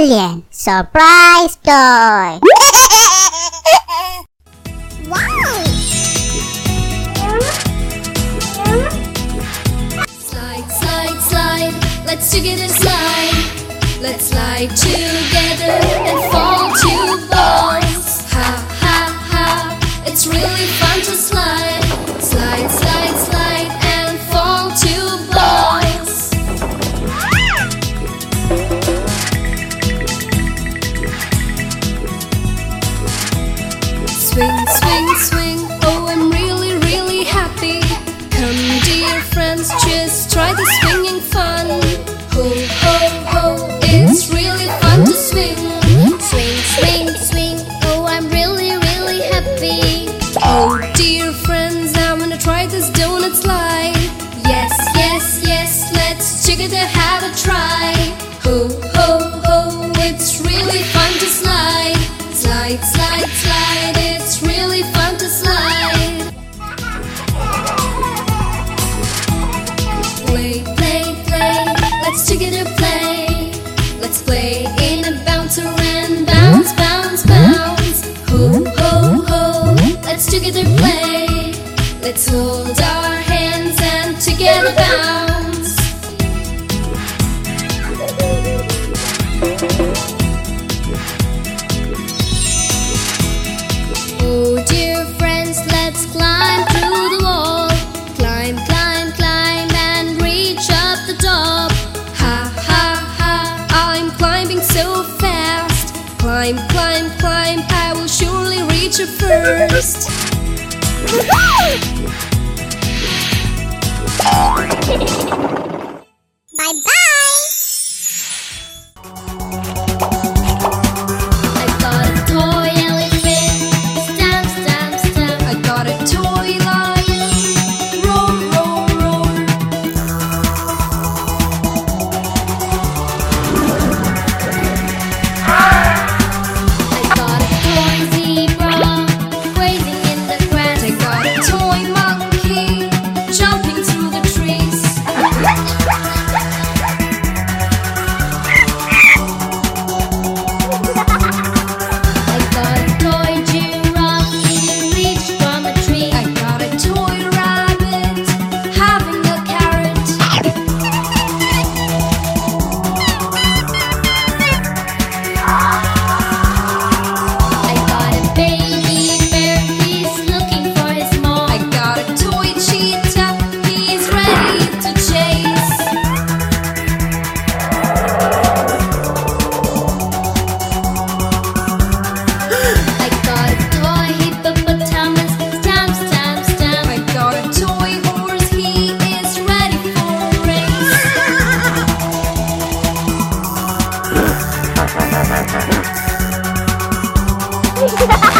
Alien Surprise Toy Slide, slide, slide. Let's together slide. Let's slide together and fall swing. Oh, I'm really, really happy. Come, dear friends, just try the swinging fun. Ho, ho, ho. It's really fun to swing. Swing, swing, swing Oh, I'm really, really happy Oh, dear friends, I'm gonna try this donut slide. Yes, yes, yes, let's together have a try. Ho, ho, ho, it's really fun to slide. Slide, slide, slide, it's really fun Let's hold our hands and together bounce. Oh, dear friends, let's climb through the wall Climb, climb, climb and reach up the top Ha, ha, ha, I'm climbing so fast. Climb, climb, climb, I will surely reach it first. Bye-bye Ha ha ha!